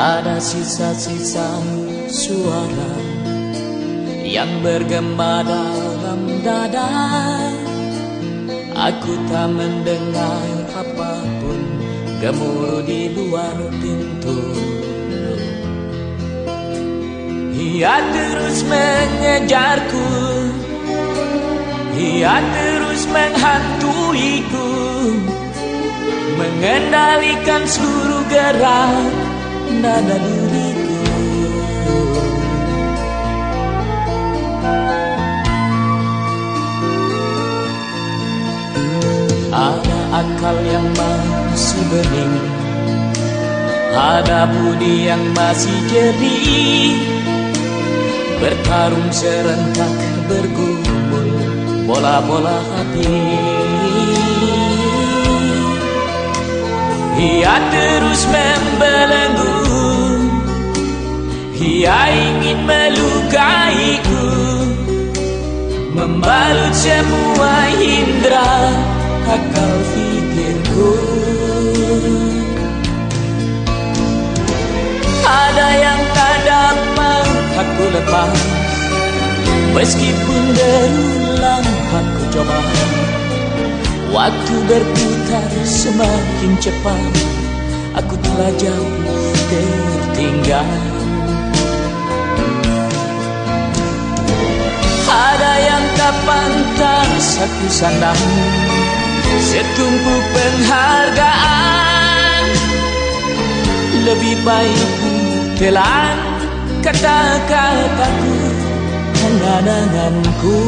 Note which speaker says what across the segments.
Speaker 1: Ada sisa-sisa suara Yang bergema dalam dada. Aku tak mendengar apa pun Gemuruh di luar pintu. Ia terus mengejarku. Ia terus menghantuiku Mengendalikan seluruh gerak nada diriku. Ada akal yang masih bening Ada budi yang masih jernih. Bertarung serentak bergumul Bola-bola hati. Ia terus membelenggu Ia ingin melukaiku Membalut semua indera akal fikirku. Ada yang tak dapat aku lepas Meskipun berulang aku coba. Waktu berputar semakin cepat Aku telah jauh tertinggal aku sandang Setumpuk penghargaan. Lebih baik telan kata-kataku Angan-anganku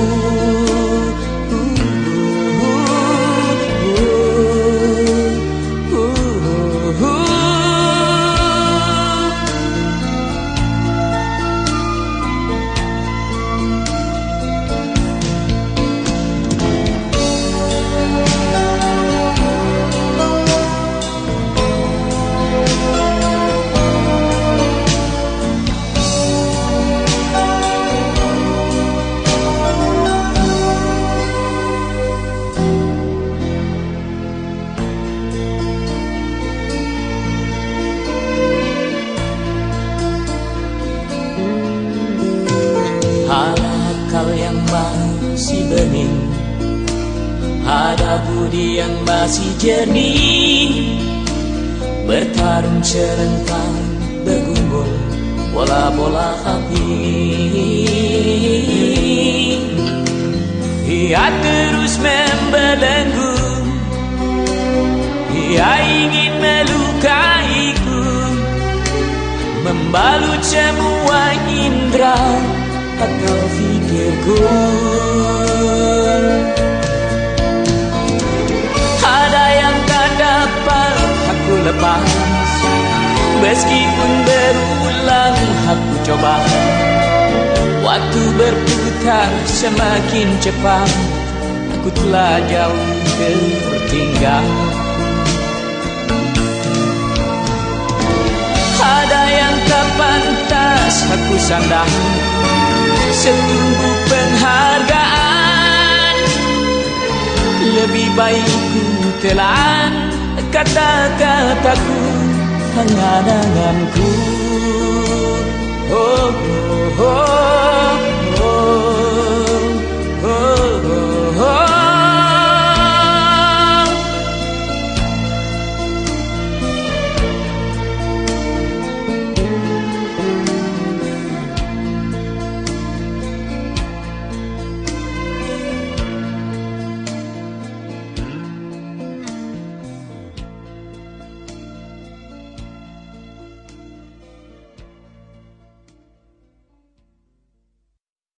Speaker 1: Ada budi yang masih jernih Bertarung serentak bergumul Bola-bola api. Ia terus membelenggu Ia ingin melukaiku Membalut semua indera akal fikirku aku lepas. Meskipun berulang aku coba. Waktu berputar semakin cepat Aku telah jauh tertinggal Ada yang tak pantas aku sandang? Setumpuk penghargaan. Lebih baik ku telan Kata-kataku Angan-anganku.